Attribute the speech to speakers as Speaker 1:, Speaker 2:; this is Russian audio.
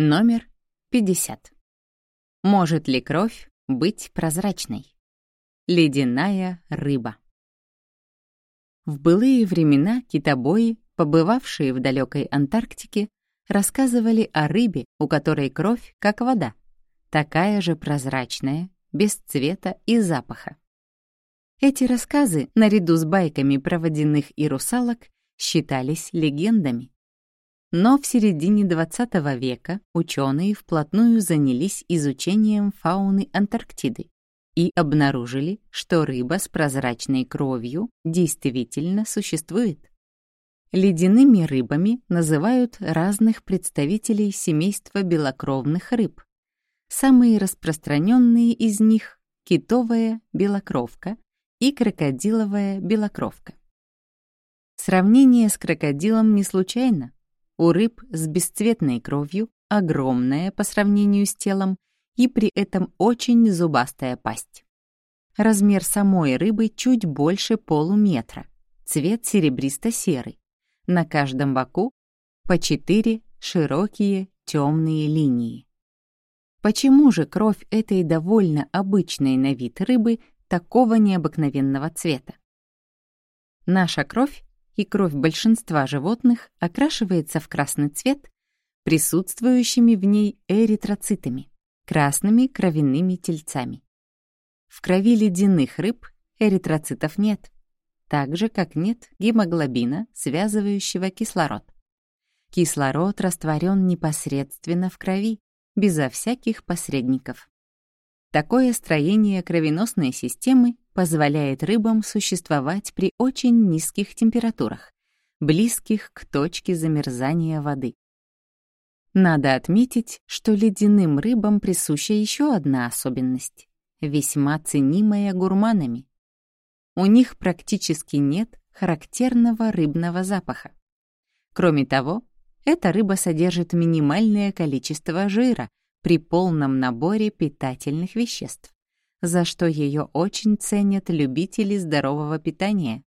Speaker 1: Номер 50. Может ли кровь быть прозрачной? Ледяная рыба. В былые времена китобои, побывавшие в далекой Антарктике, рассказывали о рыбе, у которой кровь как вода, такая же прозрачная, без цвета и запаха. Эти рассказы, наряду с байками про водяных и русалок, считались легендами. Но в середине XX века ученые вплотную занялись изучением фауны Антарктиды и обнаружили, что рыба с прозрачной кровью действительно существует. Ледяными рыбами называют разных представителей семейства белокровных рыб. Самые распространенные из них — китовая белокровка и крокодиловая белокровка. Сравнение с крокодилом не случайно. У рыб с бесцветной кровью огромная по сравнению с телом и при этом очень зубастая пасть. Размер самой рыбы чуть больше полуметра, цвет серебристо-серый. На каждом боку по четыре широкие темные линии. Почему же кровь этой довольно обычной на вид рыбы такого необыкновенного цвета? Наша кровь и кровь большинства животных окрашивается в красный цвет присутствующими в ней эритроцитами, красными кровяными тельцами. В крови ледяных рыб эритроцитов нет, так же, как нет гемоглобина, связывающего кислород. Кислород растворен непосредственно в крови, безо всяких посредников. Такое строение кровеносной системы позволяет рыбам существовать при очень низких температурах, близких к точке замерзания воды. Надо отметить, что ледяным рыбам присуща еще одна особенность, весьма ценимая гурманами. У них практически нет характерного рыбного запаха. Кроме того, эта рыба содержит минимальное количество жира, при полном наборе питательных веществ, за что ее очень ценят любители здорового питания.